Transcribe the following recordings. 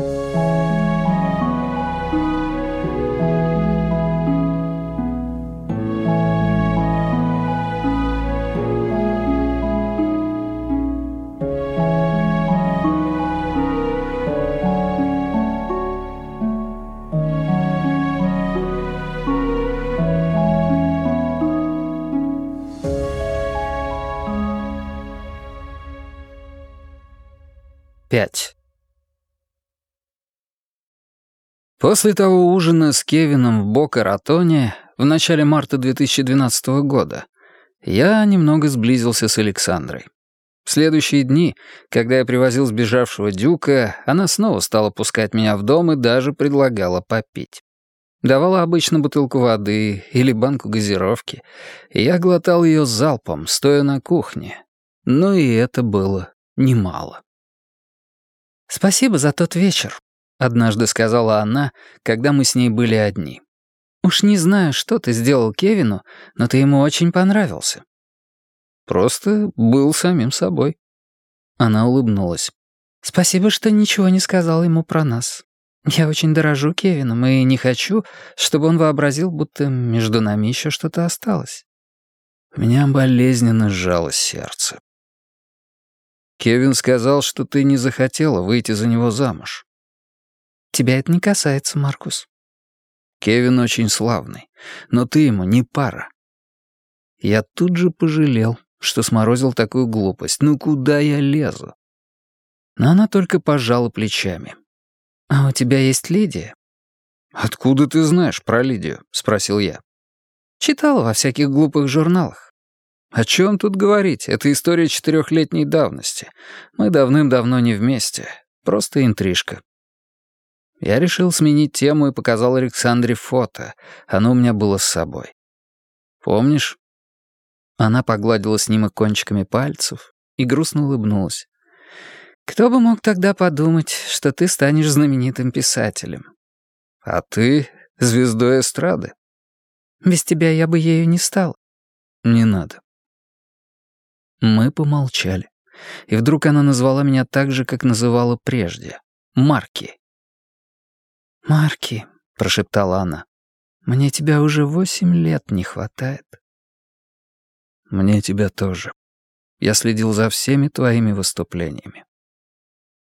Música После того ужина с Кевином в Бока-Ратоне в начале марта 2012 года я немного сблизился с Александрой. В следующие дни, когда я привозил сбежавшего Дюка, она снова стала пускать меня в дом и даже предлагала попить. Давала обычно бутылку воды или банку газировки, и я глотал ее залпом, стоя на кухне. Но и это было немало. «Спасибо за тот вечер», — однажды сказала она, когда мы с ней были одни. «Уж не знаю, что ты сделал Кевину, но ты ему очень понравился». «Просто был самим собой». Она улыбнулась. «Спасибо, что ничего не сказал ему про нас. Я очень дорожу Кевином и не хочу, чтобы он вообразил, будто между нами еще что-то осталось». У меня болезненно сжалось сердце. Кевин сказал, что ты не захотела выйти за него замуж. Тебя это не касается, Маркус. Кевин очень славный, но ты ему не пара. Я тут же пожалел, что сморозил такую глупость. Ну куда я лезу? Но она только пожала плечами. «А у тебя есть Лидия?» «Откуда ты знаешь про Лидию?» — спросил я. «Читала во всяких глупых журналах. О чем тут говорить? Это история четырехлетней давности. Мы давным-давно не вместе. Просто интрижка. Я решил сменить тему и показал Александре фото. Оно у меня было с собой. Помнишь? Она погладила снимок кончиками пальцев и грустно улыбнулась. «Кто бы мог тогда подумать, что ты станешь знаменитым писателем? А ты — звездой эстрады. Без тебя я бы ею не стал. Не надо. Мы помолчали. И вдруг она назвала меня так же, как называла прежде. Марки. «Марки», — прошептала она, — «мне тебя уже восемь лет не хватает». «Мне тебя тоже. Я следил за всеми твоими выступлениями».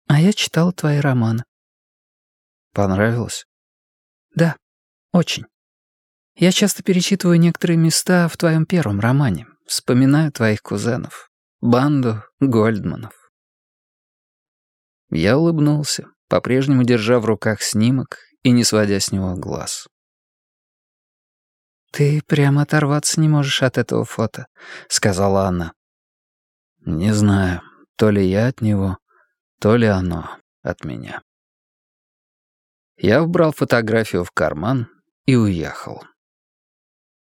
«А я читала твои романы». «Понравилось?» «Да, очень. Я часто перечитываю некоторые места в твоем первом романе. Вспоминаю твоих кузенов. Банду Гольдманов. Я улыбнулся, по-прежнему держа в руках снимок и не сводя с него глаз. «Ты прямо оторваться не можешь от этого фото», — сказала она. «Не знаю, то ли я от него, то ли оно от меня». Я вбрал фотографию в карман и уехал.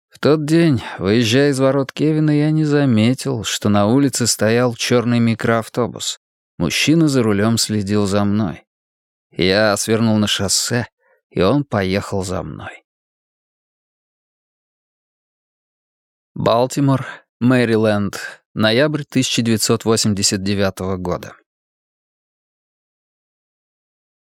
В тот день, выезжая из ворот Кевина, я не заметил, что на улице стоял черный микроавтобус. Мужчина за рулем следил за мной. Я свернул на шоссе, и он поехал за мной. Балтимор, Мэриленд, ноябрь 1989 года.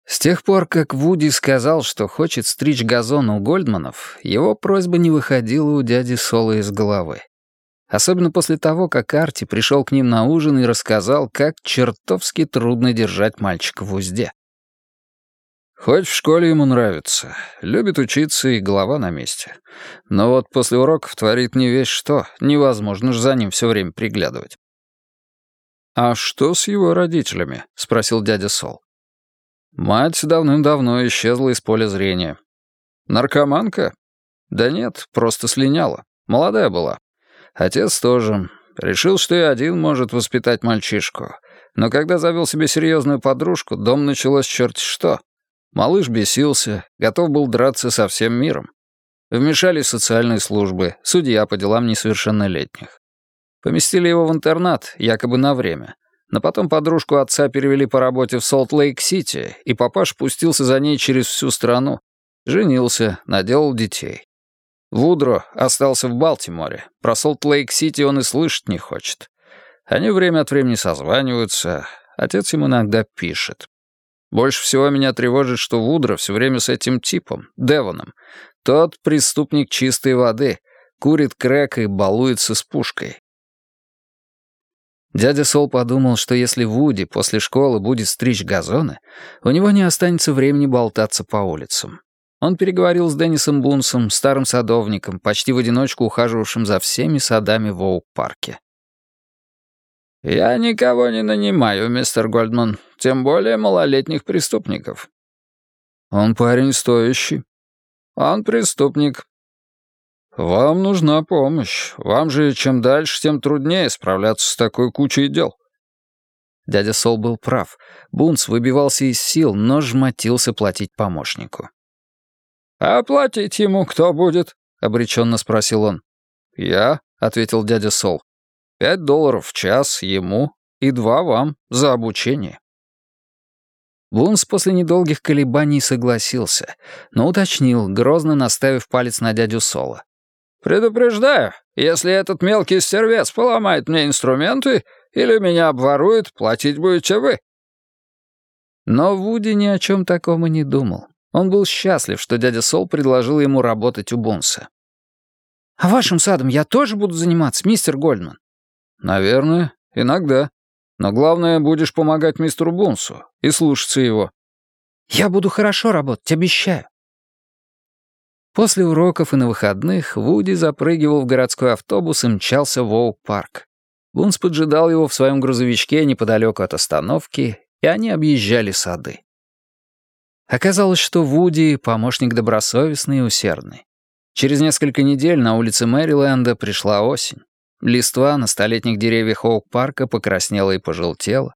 С тех пор, как Вуди сказал, что хочет стричь газон у Гольдманов, его просьба не выходила у дяди Соло из головы. Особенно после того, как Арти пришел к ним на ужин и рассказал, как чертовски трудно держать мальчика в узде. Хоть в школе ему нравится, любит учиться и голова на месте. Но вот после уроков творит не весь что, невозможно же за ним все время приглядывать. «А что с его родителями?» — спросил дядя Сол. Мать давным-давно исчезла из поля зрения. Наркоманка? Да нет, просто слиняла. Молодая была. Отец тоже. Решил, что и один может воспитать мальчишку. Но когда завел себе серьезную подружку, дом началось черти что. Малыш бесился, готов был драться со всем миром. Вмешались социальные службы, судья по делам несовершеннолетних. Поместили его в интернат, якобы на время. Но потом подружку отца перевели по работе в Солт-Лейк-Сити, и папаша пустился за ней через всю страну. Женился, наделал детей. Вудро остался в Балтиморе. Про Солт-Лейк-Сити он и слышать не хочет. Они время от времени созваниваются. Отец им иногда пишет. Больше всего меня тревожит, что Вудро все время с этим типом, Девоном. Тот преступник чистой воды, курит крэк и балуется с пушкой. Дядя Сол подумал, что если Вуди после школы будет стричь газоны, у него не останется времени болтаться по улицам. Он переговорил с Деннисом Бунсом, старым садовником, почти в одиночку ухаживавшим за всеми садами в Оук-парке. «Я никого не нанимаю, мистер Гольдман, тем более малолетних преступников». «Он парень стоящий». «Он преступник, «Вам нужна помощь. Вам же чем дальше, тем труднее справляться с такой кучей дел». Дядя Сол был прав. Бунц выбивался из сил, но жмотился платить помощнику. «А платить ему кто будет?» — обреченно спросил он. «Я», — ответил дядя Сол. «Пять долларов в час ему и два вам за обучение». Бунс после недолгих колебаний согласился, но уточнил, грозно наставив палец на дядю Сола. «Предупреждаю, если этот мелкий стервец поломает мне инструменты или меня обворует, платить будете вы». Но Вуди ни о чем таком и не думал. Он был счастлив, что дядя Сол предложил ему работать у Бунса. «А вашим садом я тоже буду заниматься, мистер Гольдман?» «Наверное, иногда. Но главное, будешь помогать мистеру Бунсу и слушаться его». «Я буду хорошо работать, обещаю». После уроков и на выходных Вуди запрыгивал в городской автобус и мчался в Оук-парк. Бунс поджидал его в своем грузовичке неподалеку от остановки, и они объезжали сады. Оказалось, что Вуди — помощник добросовестный и усердный. Через несколько недель на улице Мэриленда пришла осень. Листва на столетних деревьях Оук-парка покраснела и пожелтела,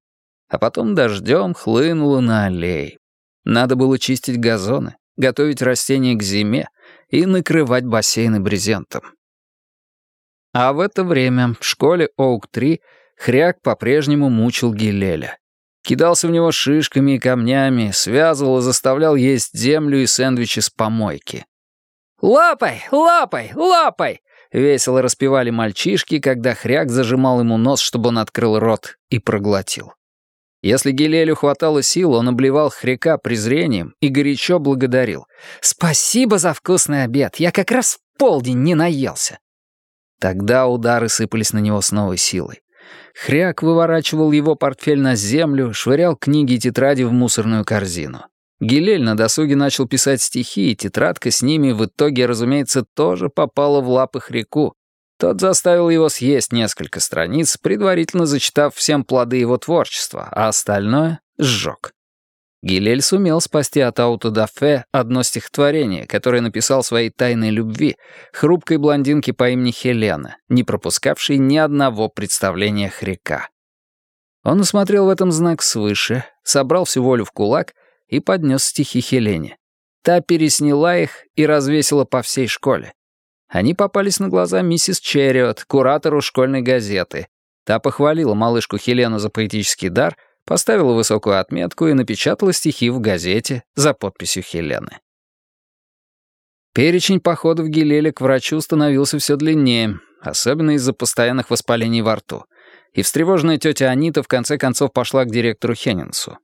а потом дождем хлынула на аллеи. Надо было чистить газоны, готовить растения к зиме, и накрывать бассейны брезентом. А в это время в школе Оук-3 Хряк по-прежнему мучил Гилеля. Кидался в него шишками и камнями, связывал и заставлял есть землю и сэндвичи с помойки. «Лапай! Лапай! Лапай!» — весело распевали мальчишки, когда Хряк зажимал ему нос, чтобы он открыл рот и проглотил. Если Гилелю хватало сил, он обливал хряка презрением и горячо благодарил. «Спасибо за вкусный обед, я как раз в полдень не наелся». Тогда удары сыпались на него с новой силой. Хряк выворачивал его портфель на землю, швырял книги и тетради в мусорную корзину. Гилель на досуге начал писать стихи, и тетрадка с ними в итоге, разумеется, тоже попала в лапы Хряку, тот заставил его съесть несколько страниц, предварительно зачитав всем плоды его творчества, а остальное — сжег. Гилель сумел спасти от аутодафе одно стихотворение, которое написал своей тайной любви, хрупкой блондинке по имени Хелена, не пропускавшей ни одного представления хряка. Он усмотрел в этом знак свыше, собрал всю волю в кулак и поднес стихи Хелене. Та пересняла их и развесила по всей школе. Они попались на глаза миссис Черриот, куратору школьной газеты. Та похвалила малышку Хелену за поэтический дар, поставила высокую отметку и напечатала стихи в газете за подписью Хелены. Перечень походов Гилеля к врачу становился все длиннее, особенно из-за постоянных воспалений во рту. И встревоженная тетя Анита в конце концов пошла к директору Хеннинсу.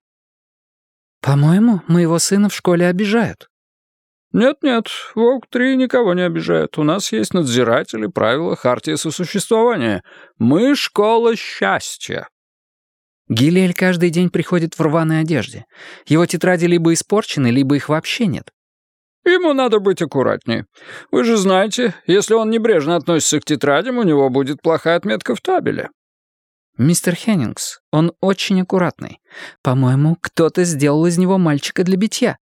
«По-моему, моего сына в школе обижают», «Нет-нет, Волк-3 никого не обижает. У нас есть надзиратели, правила, хартия сосуществования. Мы — школа счастья». Гилель каждый день приходит в рваной одежде. Его тетради либо испорчены, либо их вообще нет. Ему надо быть аккуратнее. Вы же знаете, если он небрежно относится к тетрадям, у него будет плохая отметка в табеле. Мистер Хеннингс, он очень аккуратный. По-моему, кто-то сделал из него мальчика для битья.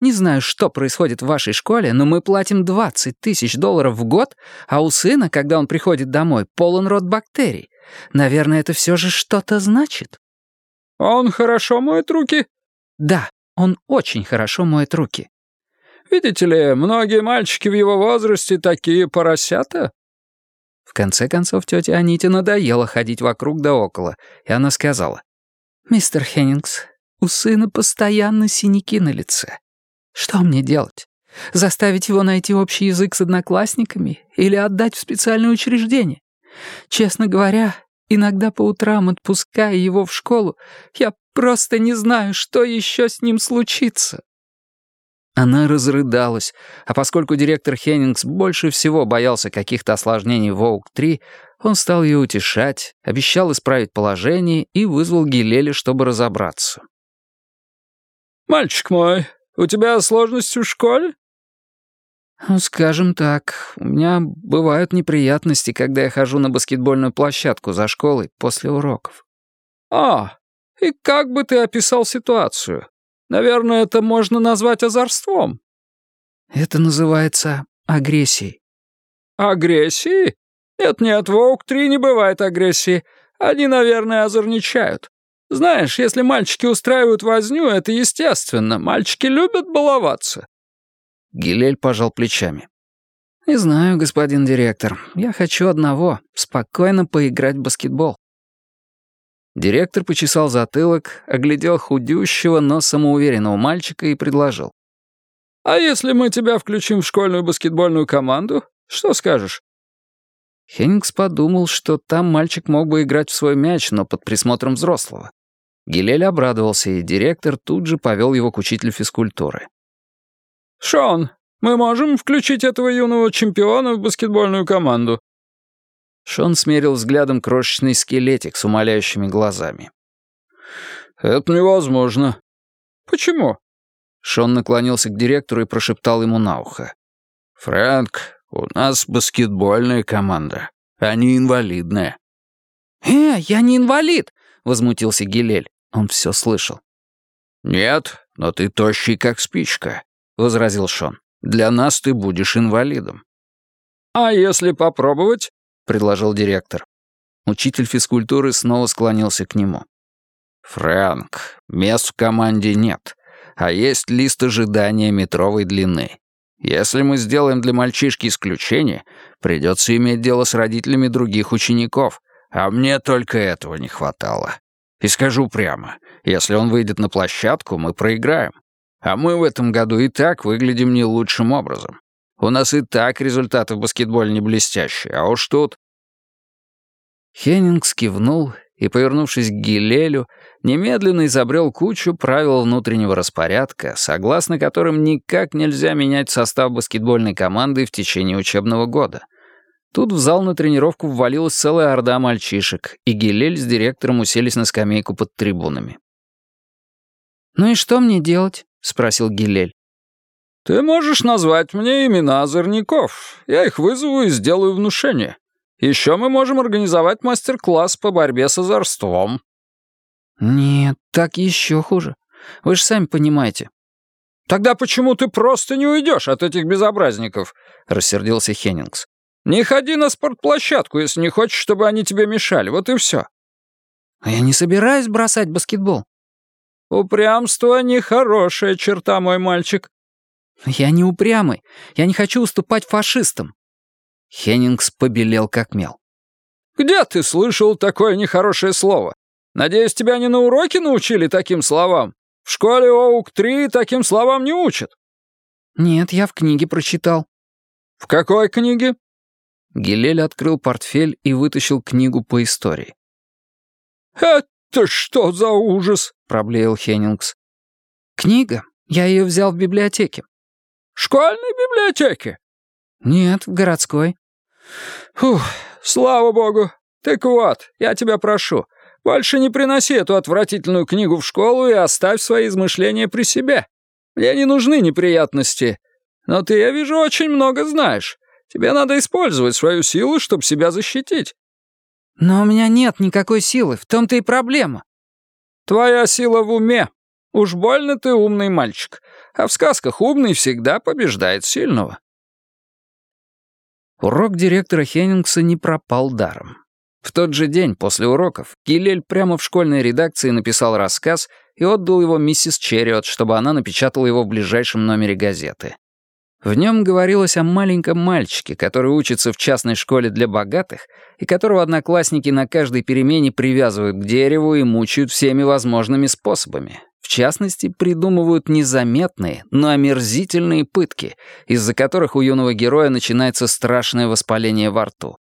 Не знаю, что происходит в вашей школе, но мы платим 20 тысяч долларов в год, а у сына, когда он приходит домой, полон рот бактерий. Наверное, это все же что-то значит». «Он хорошо моет руки?» «Да, он очень хорошо моет руки». «Видите ли, многие мальчики в его возрасте такие поросята». В конце концов, тетя Аните надоело ходить вокруг да около, и она сказала. «Мистер Хеннингс, у сына постоянно синяки на лице. Что мне делать? Заставить его найти общий язык с одноклассниками или отдать в специальное учреждение? Честно говоря, Иногда по утрам, отпуская его в школу, я просто не знаю, что еще с ним случится». Она разрыдалась, а поскольку директор Хеннингс больше всего боялся каких-то осложнений в Оук-3, он стал ее утешать, обещал исправить положение и вызвал Гилеля, чтобы разобраться. «Мальчик мой, у тебя сложности в школе?» «Ну, «Скажем так, у меня бывают неприятности, когда я хожу на баскетбольную площадку за школой после уроков». «А, и как бы ты описал ситуацию? Наверное, это можно назвать озорством». «Это называется агрессией». «Агрессией? Нет-нет, в Оук-3 не бывает агрессии. Они, наверное, озорничают. Знаешь, если мальчики устраивают возню, это естественно. Мальчики любят баловаться». Гилель пожал плечами. «Не знаю, господин директор. Я хочу одного — спокойно поиграть в баскетбол». Директор почесал затылок, оглядел худющего, но самоуверенного мальчика и предложил. «А если мы тебя включим в школьную баскетбольную команду, что скажешь?» Хеннингс подумал, что там мальчик мог бы играть в свой мяч, но под присмотром взрослого. Гилель обрадовался, и директор тут же повел его к учителю физкультуры. «Шон, мы можем включить этого юного чемпиона в баскетбольную команду?» Шон смерил взглядом крошечный скелетик с умоляющими глазами. «Это невозможно». «Почему?» Шон наклонился к директору и прошептал ему на ухо. «Фрэнк, у нас баскетбольная команда, а не инвалидная». «Э, я не инвалид!» — возмутился Гилель. Он все слышал. «Нет, но ты тощий, как спичка», — возразил Шон. «Для нас ты будешь инвалидом». «А если попробовать?» — предложил директор. Учитель физкультуры снова склонился к нему. «Фрэнк, мест в команде нет, а есть лист ожидания метровой длины. Если мы сделаем для мальчишки исключение, придется иметь дело с родителями других учеников, а мне только этого не хватало. И скажу прямо, если он выйдет на площадку, мы проиграем. А мы в этом году и так выглядим не лучшим образом. У нас и так результаты в баскетболе не блестящие, а уж тут...» Хеннингс кивнул и, повернувшись к Гилелю, немедленно изобрел кучу правил внутреннего распорядка, согласно которым никак нельзя менять состав баскетбольной команды в течение учебного года — Тут в зал на тренировку ввалилась целая орда мальчишек, и Гилель с директором уселись на скамейку под трибунами. «Ну и что мне делать?» — спросил Гилель. «Ты можешь назвать мне имена озорников. Я их вызову и сделаю внушение. Еще мы можем организовать мастер-класс по борьбе с озорством». «Нет, так еще хуже. Вы же сами понимаете». «Тогда почему ты просто не уйдешь от этих безобразников?» — рассердился Хеннингс. Не ходи на спортплощадку, если не хочешь, чтобы они тебе мешали. Вот и все. А я не собираюсь бросать баскетбол. Упрямство — нехорошая черта, мой мальчик. Я не упрямый. Я не хочу уступать фашистам. Хеннингс побелел как мел. «Где ты слышал такое нехорошее слово? Надеюсь, тебя не на уроке научили таким словам? В школе ОУК-3 таким словам не учат». «Нет, я в книге прочитал». «В какой книге?» Гилель открыл портфель и вытащил книгу по истории. «Это что за ужас?» — проблеял Хеннингс. «Книга. Я ее взял в библиотеке». «Школьной библиотеке?» «Нет, в городской». «Фух, слава богу. Так вот, я тебя прошу, больше не приноси эту отвратительную книгу в школу и оставь свои измышления при себе. Мне не нужны неприятности. Но ты, я вижу, очень много знаешь. Тебе надо использовать свою силу, чтобы себя защитить». «Но у меня нет никакой силы, в том-то и проблема». «Твоя сила в уме. Уж больно ты умный мальчик. А в сказках умный всегда побеждает сильного». Урок директора Хеннингса не пропал даром. В тот же день после уроков Гилель прямо в школьной редакции написал рассказ и отдал его миссис Черриот, чтобы она напечатала его в ближайшем номере газеты. В нем говорилось о маленьком мальчике, который учится в частной школе для богатых и которого одноклассники на каждой перемене привязывают к дереву и мучают всеми возможными способами. В частности, придумывают незаметные, но омерзительные пытки, из-за которых у юного героя начинается страшное воспаление во рту.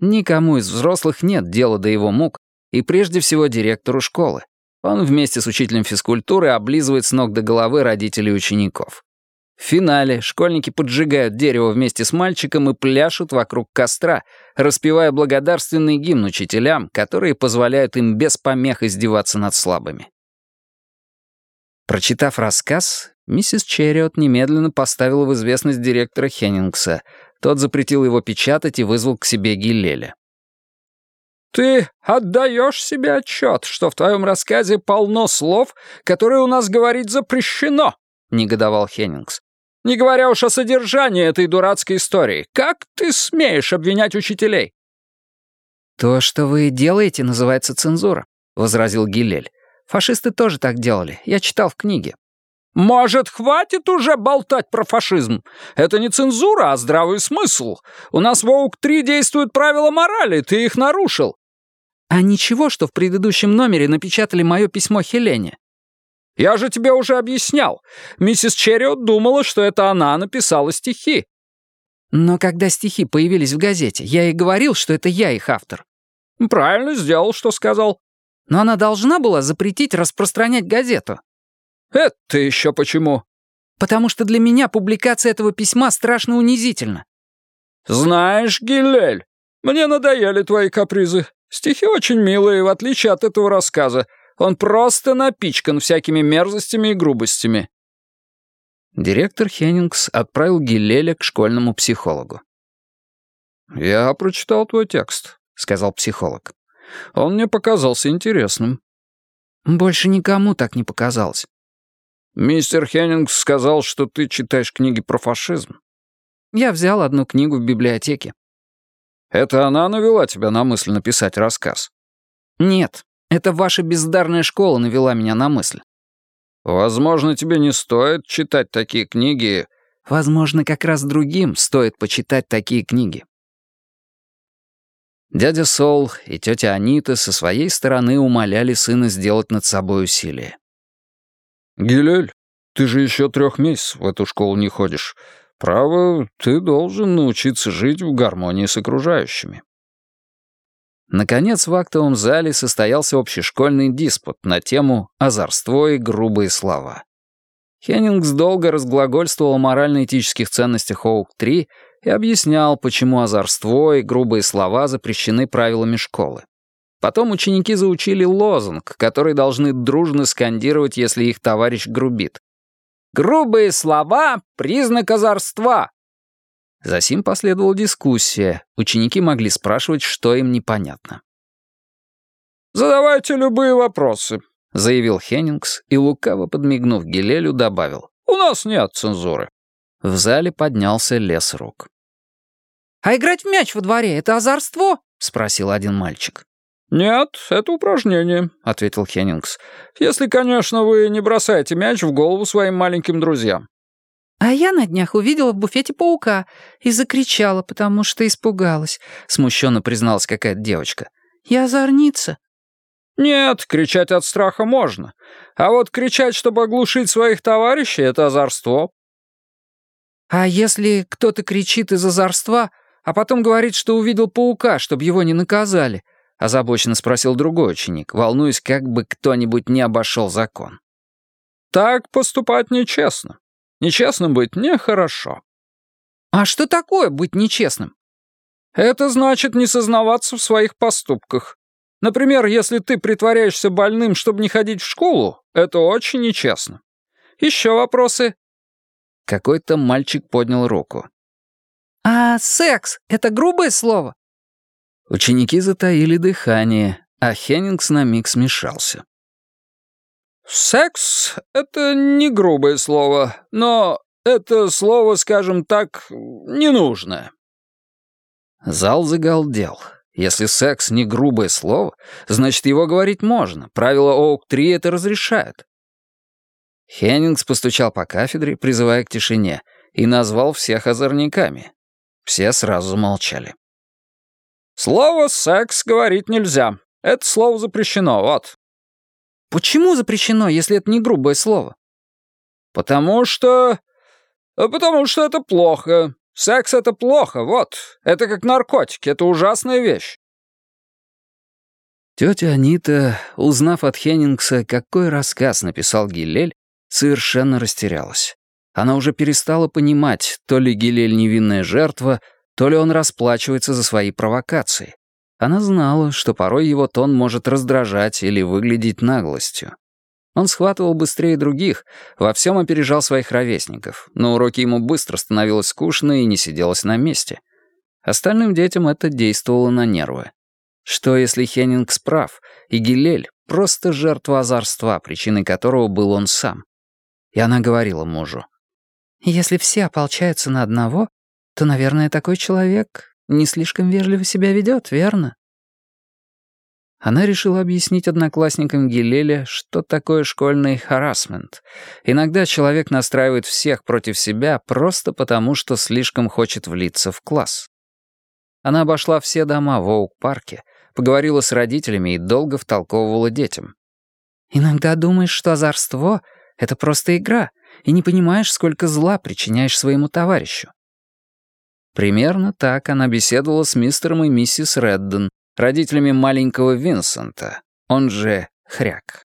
Никому из взрослых нет дела до его мук, и прежде всего директору школы. Он вместе с учителем физкультуры облизывает с ног до головы родителей учеников. В финале школьники поджигают дерево вместе с мальчиком и пляшут вокруг костра, распевая благодарственный гимн учителям, которые позволяют им без помех издеваться над слабыми. Прочитав рассказ, миссис Черриот немедленно поставила в известность директора Хеннингса. Тот запретил его печатать и вызвал к себе Гиллеля. «Ты отдаешь себе отчет, что в твоем рассказе полно слов, которые у нас говорить запрещено», — негодовал Хеннингс. Не говоря уж о содержании этой дурацкой истории. Как ты смеешь обвинять учителей?» «То, что вы делаете, называется цензура», — возразил Гилель. «Фашисты тоже так делали. Я читал в книге». «Может, хватит уже болтать про фашизм? Это не цензура, а здравый смысл. У нас в ОУК-3 действуют правила морали, ты их нарушил». «А ничего, что в предыдущем номере напечатали мое письмо Хелене?» Я же тебе уже объяснял. Миссис Черриот думала, что это она написала стихи». «Но когда стихи появились в газете, я и говорил, что это я их автор». «Правильно сделал, что сказал». «Но она должна была запретить распространять газету». «Это еще почему?» «Потому что для меня публикация этого письма страшно унизительна». «Знаешь, Гилель, мне надоели твои капризы. Стихи очень милые, в отличие от этого рассказа. Он просто напичкан всякими мерзостями и грубостями». Директор Хеннингс отправил Гилеля к школьному психологу. «Я прочитал твой текст», — сказал психолог. «Он мне показался интересным». «Больше никому так не показалось». «Мистер Хеннингс сказал, что ты читаешь книги про фашизм». «Я взял одну книгу в библиотеке». «Это она навела тебя на мысль написать рассказ?» «Нет, это ваша бездарная школа навела меня на мысль. Возможно, тебе не стоит читать такие книги. Возможно, как раз другим стоит почитать такие книги. Дядя Сол и тетя Анита со своей стороны умоляли сына сделать над собой усилие. «Гилель, ты же еще трех месяцев в эту школу не ходишь. Право, ты должен научиться жить в гармонии с окружающими». Наконец, в актовом зале состоялся общешкольный диспут на тему «Озорство и грубые слова». Хеннингс долго разглагольствовал о морально-этических ценностях ОУК-3 и объяснял, почему озорство и грубые слова запрещены правилами школы. Потом ученики заучили лозунг, который должны дружно скандировать, если их товарищ грубит. «Грубые слова — признак озорства!» Засим последовала дискуссия. Ученики могли спрашивать, что им непонятно. «Задавайте любые вопросы», — заявил Хеннингс и, лукаво подмигнув Гелелю, добавил. «У нас нет цензуры». В зале поднялся лес рук. «А играть в мяч во дворе — это озорство?» — спросил один мальчик. «Нет, это упражнение», — ответил Хеннингс. «Если, конечно, вы не бросаете мяч в голову своим маленьким друзьям. «А я на днях увидела в буфете паука и закричала, потому что испугалась», — смущенно призналась какая-то девочка. «Я озорница». «Нет, кричать от страха можно. А вот кричать, чтобы оглушить своих товарищей, — это озорство». «А если кто-то кричит из озорства, а потом говорит, что увидел паука, чтобы его не наказали?» — озабоченно спросил другой ученик, волнуясь, как бы кто-нибудь не обошел закон. «Так поступать нечестно. Нечестным быть нехорошо». «А что такое быть нечестным?» «Это значит не сознаваться в своих поступках. Например, если ты притворяешься больным, чтобы не ходить в школу, это очень нечестно. Еще вопросы?» Какой-то мальчик поднял руку. «А секс — это грубое слово?» Ученики затаили дыхание, а Хеннингс на миг смешался. «Секс — это не грубое слово, но это слово, скажем так, ненужное». Зал загалдел. Если секс не грубое слово, значит, его говорить можно. Правила ОУК-3 это разрешают. Хеннингс постучал по кафедре, призывая к тишине, и назвал всех озорниками. Все сразу замолчали. «Слово «секс» говорить нельзя. Это слово запрещено, вот. Почему запрещено, если это не грубое слово? Потому что... Потому что это плохо. Секс — это плохо, вот. Это как наркотики, это ужасная вещь». Тетя Анита, узнав от Хеннингса, какой рассказ написал Гилель, совершенно растерялась. Она уже перестала понимать, то ли Гилель невинная жертва, то ли он расплачивается за свои провокации. Она знала, что порой его тон может раздражать или выглядеть наглостью. Он схватывал быстрее других, во всем опережал своих ровесников, но уроки ему быстро становилось скучно и не сиделось на месте. Остальным детям это действовало на нервы. Что если Хеннингс прав, и Гилель — просто жертва озорства, причиной которого был он сам? И она говорила мужу. «Если все ополчаются на одного, то, наверное, такой человек не слишком вежливо себя ведет, верно?» Она решила объяснить одноклассникам Гилеля, что такое школьный харасмент. Иногда человек настраивает всех против себя просто потому, что слишком хочет влиться в класс. Она обошла все дома в Оук-парке, поговорила с родителями и долго втолковывала детям. «Иногда думаешь, что озорство — это просто игра, и не понимаешь, сколько зла причиняешь своему товарищу. Примерно так она беседовала с мистером и миссис Редден, родителями маленького Винсента, он же Хряк.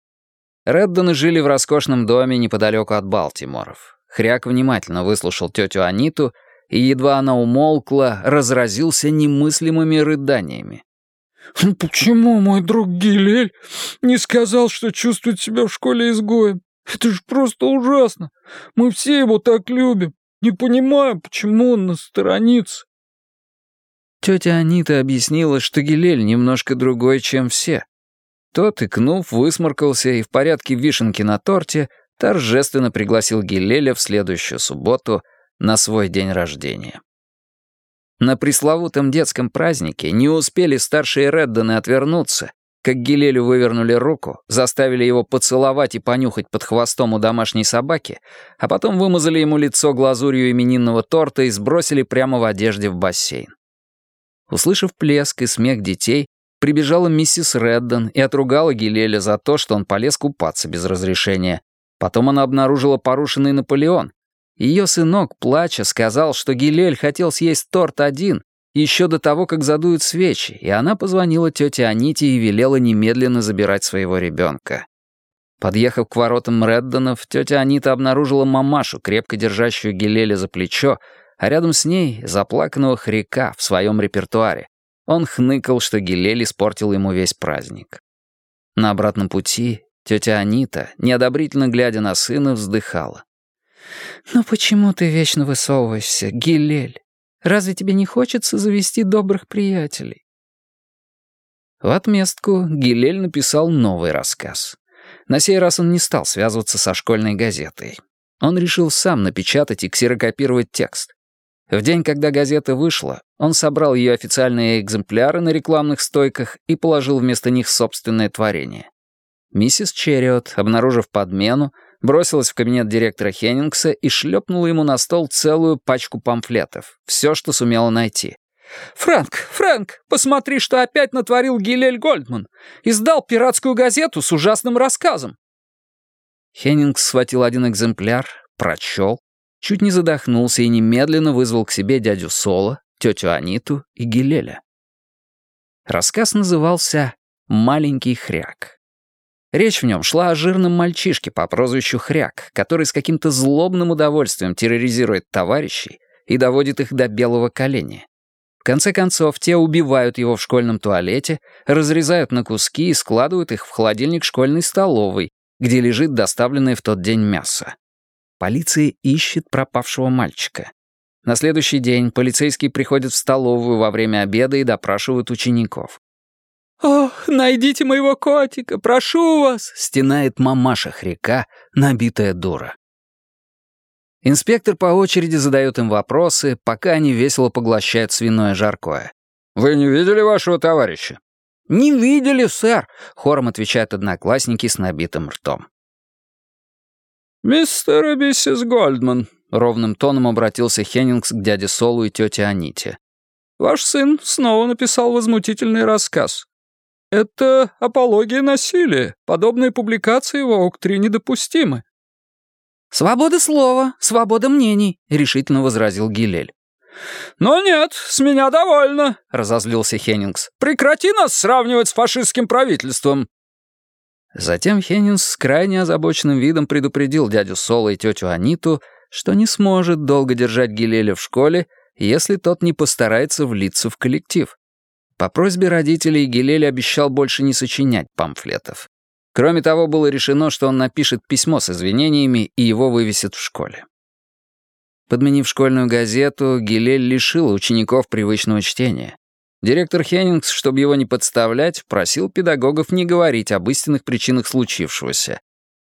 Реддены жили в роскошном доме неподалеку от Балтиморов. Хряк внимательно выслушал тетю Аниту и, едва она умолкла, разразился немыслимыми рыданиями. «Ну «Почему мой друг Гилель не сказал, что чувствует себя в школе изгоем? Это же просто ужасно. Мы все его так любим. Не понимаю, почему он нас сторонится». Тетя Анита объяснила, что Гилель немножко другой, чем все. Тот, икнув, высморкался и в порядке вишенки на торте торжественно пригласил Гилеля в следующую субботу на свой день рождения. На пресловутом детском празднике не успели старшие Реддоны отвернуться, как Гилелю вывернули руку, заставили его поцеловать и понюхать под хвостом у домашней собаки, а потом вымазали ему лицо глазурью именинного торта и сбросили прямо в одежде в бассейн. Услышав плеск и смех детей, прибежала миссис Реддон и отругала Гилеля за то, что он полез купаться без разрешения. Потом она обнаружила порушенный Наполеон. Ее сынок, плача, сказал, что Гилель хотел съесть торт один, еще до того, как задуют свечи, и она позвонила тете Аните и велела немедленно забирать своего ребенка. Подъехав к воротам Реддонов, тетя Анита обнаружила мамашу, крепко держащую Гилеля за плечо, а рядом с ней заплаканного хряка в своем репертуаре. Он хныкал, что Гилель испортил ему весь праздник. На обратном пути тетя Анита, неодобрительно глядя на сына, вздыхала. «Ну почему ты вечно высовываешься, Гилель? Разве тебе не хочется завести добрых приятелей?» В отместку Гилель написал новый рассказ. На сей раз он не стал связываться со школьной газетой. Он решил сам напечатать и ксерокопировать текст. В день, когда газета вышла, он собрал ее официальные экземпляры на рекламных стойках и положил вместо них собственное творение. Миссис Черриот, обнаружив подмену, бросилась в кабинет директора Хеннингса и шлепнула ему на стол целую пачку памфлетов, все, что сумела найти. «Фрэнк, Фрэнк, посмотри, что опять натворил Гилель Гольдман. Издал пиратскую газету с ужасным рассказом». Хеннингс схватил один экземпляр, прочел, чуть не задохнулся и немедленно вызвал к себе дядю Соло, тетю Аниту и Гилеля. Рассказ назывался «Маленький хряк». Речь в нем шла о жирном мальчишке по прозвищу Хряк, который с каким-то злобным удовольствием терроризирует товарищей и доводит их до белого коленя. В конце концов, те убивают его в школьном туалете, разрезают на куски и складывают их в холодильник школьной столовой, где лежит доставленное в тот день мясо. Полиция ищет пропавшего мальчика. На следующий день полицейские приходят в столовую во время обеда и допрашивают учеников. «Ох, найдите моего котика, прошу вас!» — стенает мамаша хряка, набитая дура. Инспектор по очереди задает им вопросы, пока они весело поглощают свиное жаркое. «Вы не видели вашего товарища?» «Не видели, сэр», — хором отвечают одноклассники с набитым ртом. «Мистер и миссис Гольдман», — ровным тоном обратился Хеннингс к дяде Солу и тете Аните. «Ваш сын снова написал возмутительный рассказ. Это апология насилия. Подобные публикации в АОК-3 недопустимы». «Свобода слова, свобода мнений», — решительно возразил Гилель. «Но нет, с меня довольно», — разозлился Хеннингс. «Прекрати нас сравнивать с фашистским правительством». Затем Хеннингс с крайне озабоченным видом предупредил дядю Соло и тетю Аниту, что не сможет долго держать Гилеля в школе, если тот не постарается влиться в коллектив. По просьбе родителей Гилель обещал больше не сочинять памфлетов. Кроме того, было решено, что он напишет письмо с извинениями и его вывесят в школе. Подменив школьную газету, Гилель лишил учеников привычного чтения. Директор Хеннингс, чтобы его не подставлять, просил педагогов не говорить об истинных причинах случившегося.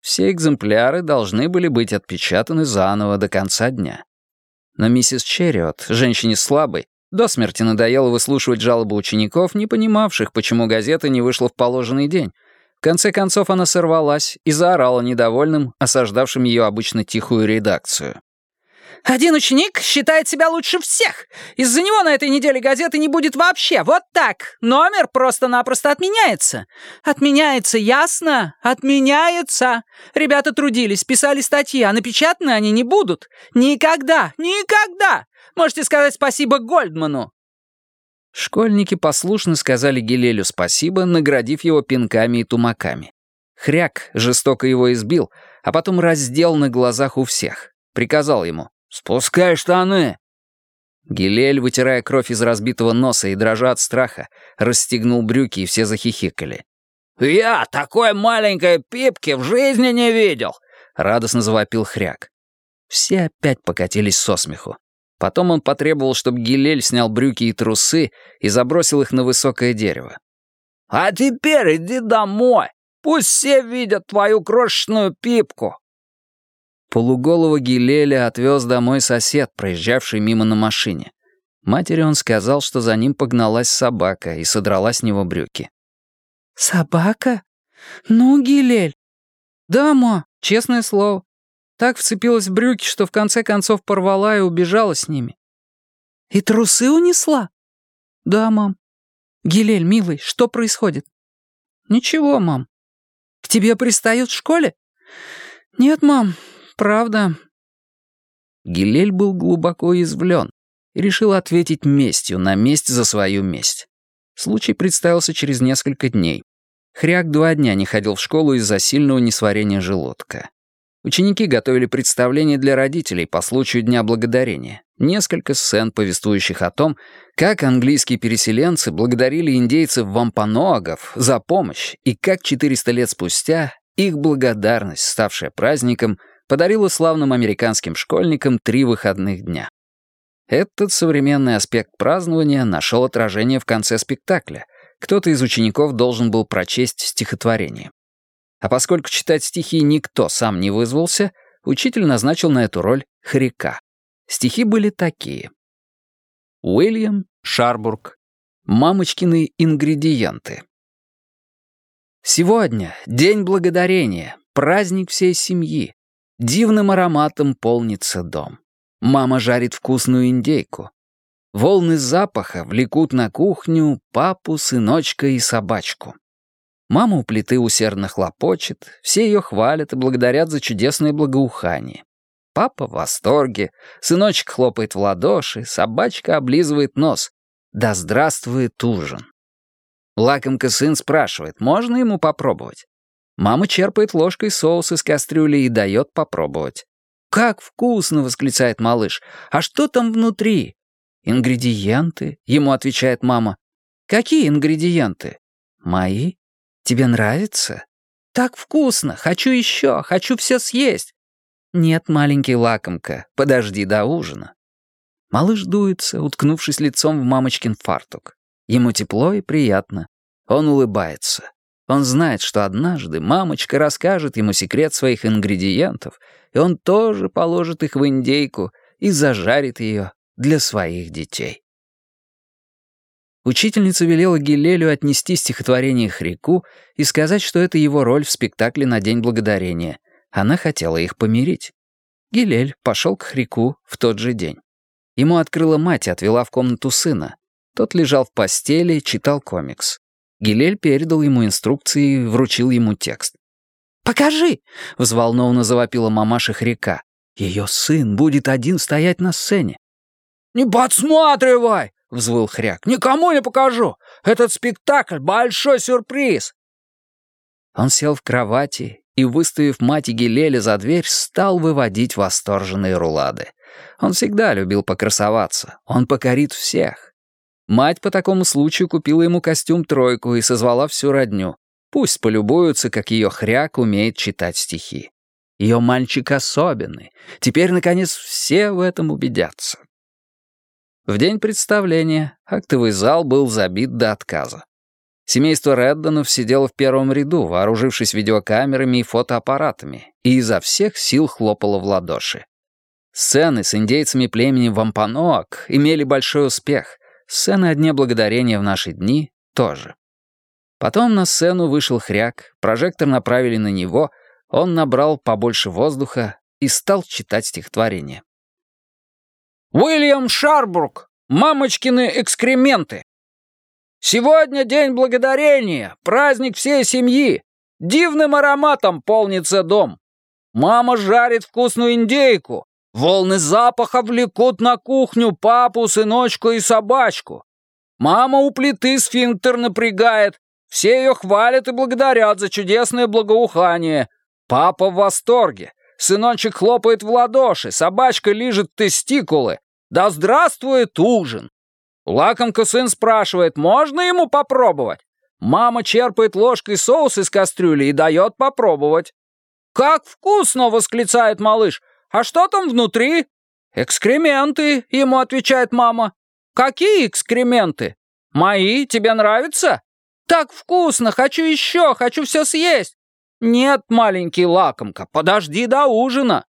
Все экземпляры должны были быть отпечатаны заново до конца дня. Но миссис Черриот, женщине слабой, до смерти надоело выслушивать жалобы учеников, не понимавших, почему газета не вышла в положенный день. В конце концов она сорвалась и заорала недовольным, осаждавшим ее обычно тихую редакцию. Один ученик считает себя лучше всех. Из-за него на этой неделе газеты не будет вообще. Вот так. Номер просто-напросто отменяется. Отменяется, ясно? Отменяется. Ребята трудились, писали статьи, а напечатаны они не будут. Никогда, никогда. Можете сказать спасибо Гольдману. Школьники послушно сказали Гелелю спасибо, наградив его пинками и тумаками. Хряк жестоко его избил, а потом раздел на глазах у всех. Приказал ему «Спускай штаны!» Гилель, вытирая кровь из разбитого носа и дрожа от страха, расстегнул брюки, и все захихикали. «Я такой маленькой пипки в жизни не видел!» — радостно завопил хряк. Все опять покатились со смеху. Потом он потребовал, чтобы Гилель снял брюки и трусы и забросил их на высокое дерево. «А теперь иди домой! Пусть все видят твою крошечную пипку!» Полуголого Гилеля отвез домой сосед, проезжавший мимо на машине. Матери он сказал, что за ним погналась собака и содрала с него брюки. «Собака? Ну, Гилель?» «Да, ма, честное слово. Так вцепилась в брюки, что в конце концов порвала и убежала с ними». «И трусы унесла?» «Да, мам». «Гилель, милый, что происходит?» «Ничего, мам». «К тебе пристают в школе?» «Нет, мам, правда». Гилель был глубоко извлен и решил ответить местью на месть за свою месть. Случай представился через несколько дней. Хряк два дня не ходил в школу из-за сильного несварения желудка. Ученики готовили представление для родителей по случаю Дня Благодарения. Несколько сцен, повествующих о том, как английские переселенцы благодарили индейцев вампаноагов за помощь и как 400 лет спустя их благодарность, ставшая праздником, подарила славным американским школьникам три выходных дня. Этот современный аспект празднования нашел отражение в конце спектакля. Кто-то из учеников должен был прочесть стихотворение. А поскольку читать стихи никто сам не вызвался, учитель назначил на эту роль Хрика. Стихи были такие. Уильям Шарбург. Мамочкины ингредиенты. Сегодня день благодарения, праздник всей семьи. Дивным ароматом полнится дом. Мама жарит вкусную индейку. Волны запаха влекут на кухню папу, сыночка и собачку. Мама у плиты усердно хлопочет, все ее хвалят и благодарят за чудесное благоухание. Папа в восторге, сыночек хлопает в ладоши, собачка облизывает нос. Да здравствует ужин. Лакомка сын спрашивает, можно ему попробовать? Мама черпает ложкой соус из кастрюли и дает попробовать. «Как вкусно!» — восклицает малыш. «А что там внутри?» «Ингредиенты», — ему отвечает мама. «Какие ингредиенты?» «Мои. Тебе нравится?» «Так вкусно! Хочу еще! Хочу все съесть!» «Нет, маленький лакомка, подожди до ужина». Малыш дуется, уткнувшись лицом в мамочкин фартук. Ему тепло и приятно. Он улыбается. Он знает, что однажды мамочка расскажет ему секрет своих ингредиентов, и он тоже положит их в индейку и зажарит ее для своих детей. Учительница велела Гилелю отнести стихотворение Хрику и сказать, что это его роль в спектакле на День Благодарения. Она хотела их помирить. Гилель пошел к Хрику в тот же день. Ему открыла мать и отвела в комнату сына. Тот лежал в постели, читал комикс. Гилель передал ему инструкции и вручил ему текст. «Покажи!» — взволнованно завопила мамаша Хрика. «Ее сын будет один стоять на сцене». «Не подсматривай!» — взвыл хряк. «Никому не покажу! Этот спектакль — большой сюрприз!» Он сел в кровати и, выставив мать и за дверь, стал выводить восторженные рулады. Он всегда любил покрасоваться. Он покорит всех. Мать по такому случаю купила ему костюм-тройку и созвала всю родню. Пусть полюбуются, как ее хряк умеет читать стихи. Ее мальчик особенный. Теперь, наконец, все в этом убедятся. В день представления актовый зал был забит до отказа. Семейство Реддонов сидело в первом ряду, вооружившись видеокамерами и фотоаппаратами, и изо всех сил хлопало в ладоши. Сцены с индейцами племени Вампаноак имели большой успех. Сцены о Дне Благодарения в наши дни тоже. Потом на сцену вышел хряк, прожектор направили на него, он набрал побольше воздуха и стал читать стихотворение. «Уильям Шарбург! Мамочкины экскременты! Сегодня день благодарения, праздник всей семьи. Дивным ароматом полнится дом. Мама жарит вкусную индейку. Волны запаха влекут на кухню папу, сыночку и собачку. Мама у плиты сфинктер напрягает. Все ее хвалят и благодарят за чудесное благоухание. Папа в восторге. Сыночек хлопает в ладоши, собачка лижет тестикулы. Да здравствует ужин! Лакомка сын спрашивает, можно ему попробовать? Мама черпает ложкой соус из кастрюли и дает попробовать. «Как вкусно!» — восклицает малыш. «А что там внутри?» «Экскременты», — ему отвечает мама. «Какие экскременты? Мои? Тебе нравятся?» «Так вкусно! Хочу еще! Хочу все съесть!» «Нет, маленький лакомка, подожди до ужина!»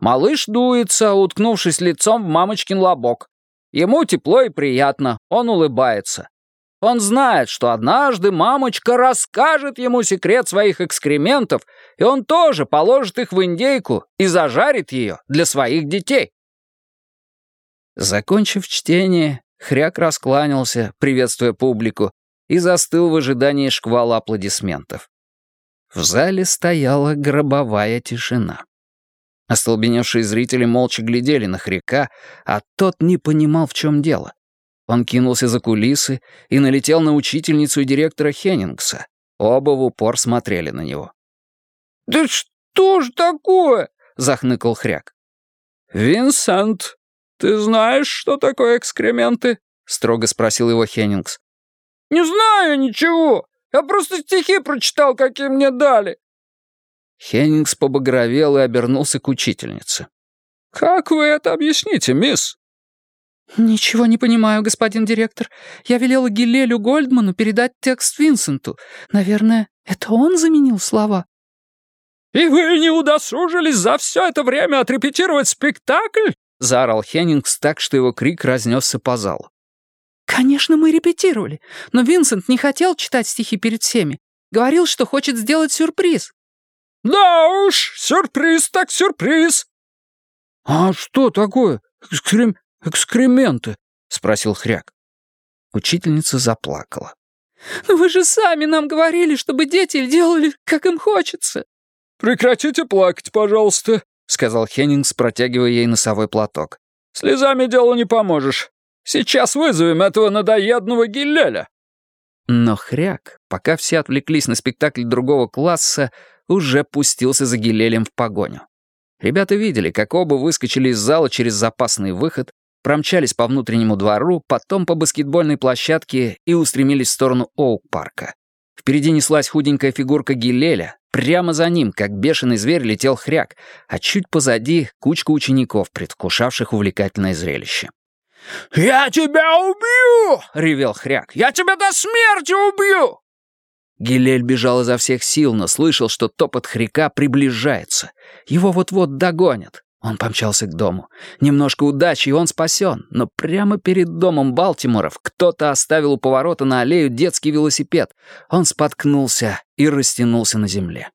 Малыш дуется, уткнувшись лицом в мамочкин лобок. Ему тепло и приятно, он улыбается. Он знает, что однажды мамочка расскажет ему секрет своих экскрементов, и он тоже положит их в индейку и зажарит ее для своих детей. Закончив чтение, Хряк раскланялся, приветствуя публику, и застыл в ожидании шквала аплодисментов. В зале стояла гробовая тишина. Остолбеневшие зрители молча глядели на Хряка, а тот не понимал, в чем дело. Он кинулся за кулисы и налетел на учительницу и директора Хеннингса. Оба в упор смотрели на него. «Да что ж такое?» — захныкал Хряк. «Винсент, ты знаешь, что такое экскременты?» — строго спросил его Хеннингс. «Не знаю ничего. Я просто стихи прочитал, какие мне дали. Хеннингс побагровел и обернулся к учительнице. «Как вы это объясните, мисс?» «Ничего не понимаю, господин директор. Я велела Гилелю Гольдману передать текст Винсенту. Наверное, это он заменил слова». «И вы не удосужились за все это время отрепетировать спектакль?» — заорал Хеннингс так, что его крик разнесся по залу. «Конечно, мы репетировали, но Винсент не хотел читать стихи перед всеми. Говорил, что хочет сделать сюрприз». «Да уж, сюрприз так сюрприз!» «А что такое экскрем... экскременты?» — спросил Хряк. Учительница заплакала. «Ну вы же сами нам говорили, чтобы дети делали, как им хочется!» «Прекратите плакать, пожалуйста», — сказал Хеннингс, протягивая ей носовой платок. «Слезами делу не поможешь. Сейчас вызовем этого надоедного Гилеля». Но Хряк, пока все отвлеклись на спектакль другого класса, уже пустился за Гилелем в погоню. Ребята видели, как оба выскочили из зала через запасный выход, промчались по внутреннему двору, потом по баскетбольной площадке и устремились в сторону Оук-парка. Впереди неслась худенькая фигурка Гилеля, прямо за ним, как бешеный зверь, летел хряк, а чуть позади — кучка учеников, предвкушавших увлекательное зрелище. «Я тебя убью!» — ревел хряк. «Я тебя до смерти убью!» Гилель бежал изо всех сил, но слышал, что топот хрика приближается. Его вот-вот догонят. Он помчался к дому. Немножко удачи, и он спасен. Но прямо перед домом Балтиморов кто-то оставил у поворота на аллею детский велосипед. Он споткнулся и растянулся на земле.